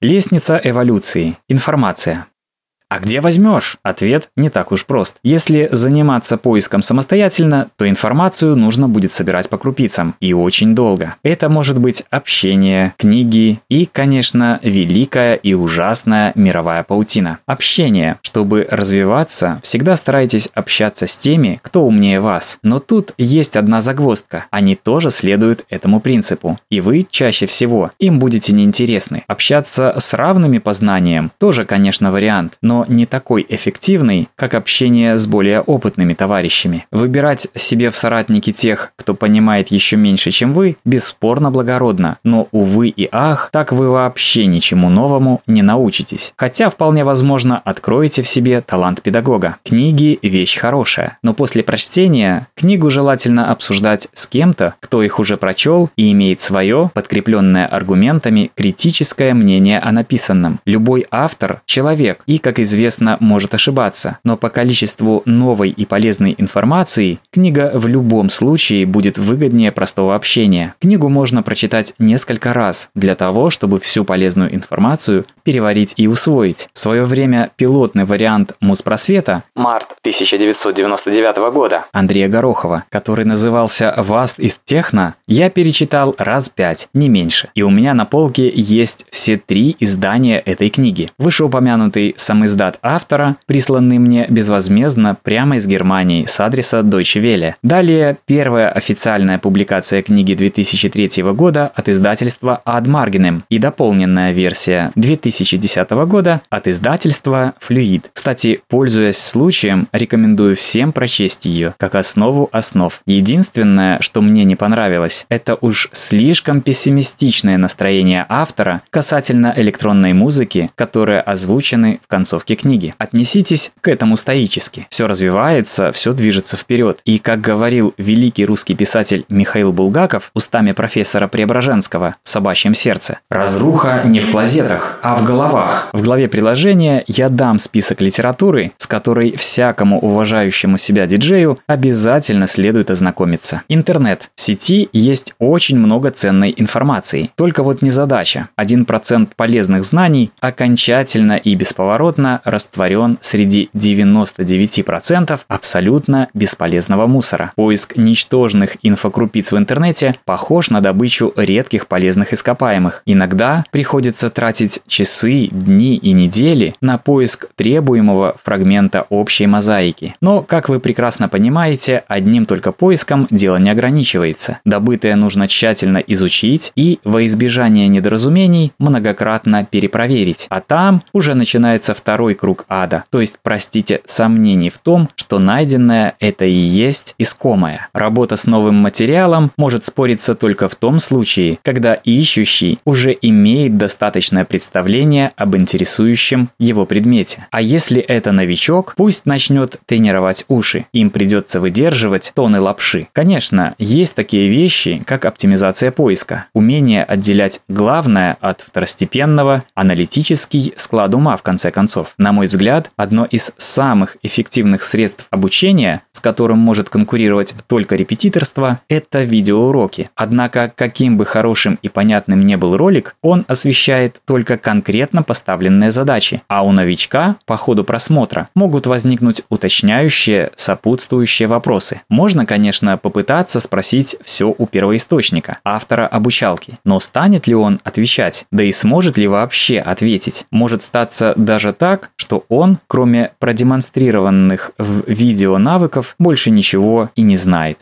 Лестница эволюции. Информация. А где возьмешь? Ответ не так уж прост. Если заниматься поиском самостоятельно, то информацию нужно будет собирать по крупицам и очень долго. Это может быть общение, книги и, конечно, великая и ужасная мировая паутина. Общение. Чтобы развиваться, всегда старайтесь общаться с теми, кто умнее вас. Но тут есть одна загвоздка. Они тоже следуют этому принципу. И вы чаще всего им будете неинтересны. Общаться с равными по знаниям тоже, конечно, вариант. Но не такой эффективный, как общение с более опытными товарищами. Выбирать себе в соратники тех, кто понимает еще меньше, чем вы, бесспорно благородно, но, увы и ах, так вы вообще ничему новому не научитесь. Хотя, вполне возможно, откроете в себе талант педагога. Книги – вещь хорошая, но после прочтения книгу желательно обсуждать с кем-то, кто их уже прочел и имеет свое, подкрепленное аргументами, критическое мнение о написанном. Любой автор – человек, и, как известно, известно, может ошибаться, но по количеству новой и полезной информации книга в любом случае будет выгоднее простого общения. Книгу можно прочитать несколько раз для того, чтобы всю полезную информацию переварить и усвоить. В свое время пилотный вариант Муспросвета март 1999 года Андрея Горохова, который назывался «Васт из техно», я перечитал раз пять, не меньше. И у меня на полке есть все три издания этой книги. Вышеупомянутый сам издат автора, присланный мне безвозмездно прямо из Германии с адреса Deutsche Welle. Далее первая официальная публикация книги 2003 года от издательства Ad Marginem и дополненная версия 2010 года от издательства Fluid. Кстати, пользуясь случаем, рекомендую всем прочесть ее как основу основ. Единственное, что мне не понравилось, это уж слишком пессимистичное настроение автора касательно электронной музыки, которые озвучены в концовке концовке книги. Отнеситесь к этому стоически. Все развивается, все движется вперед. И, как говорил великий русский писатель Михаил Булгаков устами профессора Преображенского в «Собачьем сердце», «Разруха не в клозетах, а в головах». В главе приложения я дам список литературы, с которой всякому уважающему себя диджею обязательно следует ознакомиться. Интернет. В сети есть очень много ценной информации. Только вот не задача. 1% полезных знаний окончательно и бесповоротно растворен среди 99% абсолютно бесполезного мусора. Поиск ничтожных инфокрупиц в интернете похож на добычу редких полезных ископаемых. Иногда приходится тратить часы, дни и недели на поиск требуемого фрагмента общей мозаики. Но, как вы прекрасно понимаете, одним только поиском дело не ограничивается. Добытое нужно тщательно изучить и, во избежание недоразумений, многократно перепроверить. А там уже начинается второй второй круг ада, то есть, простите, сомнений в том, что найденное это и есть искомое. Работа с новым материалом может спориться только в том случае, когда ищущий уже имеет достаточное представление об интересующем его предмете. А если это новичок, пусть начнет тренировать уши. Им придется выдерживать тоны лапши. Конечно, есть такие вещи, как оптимизация поиска, умение отделять главное от второстепенного, аналитический склад ума в конце концов. На мой взгляд, одно из самых эффективных средств обучения, с которым может конкурировать только репетиторство, это видеоуроки. Однако, каким бы хорошим и понятным не был ролик, он освещает только конкретно поставленные задачи, а у новичка по ходу просмотра могут возникнуть уточняющие, сопутствующие вопросы. Можно, конечно, попытаться спросить все у первоисточника, автора обучалки, но станет ли он отвечать, да и сможет ли вообще ответить? Может статься даже так, что он, кроме продемонстрированных в видео навыков, больше ничего и не знает.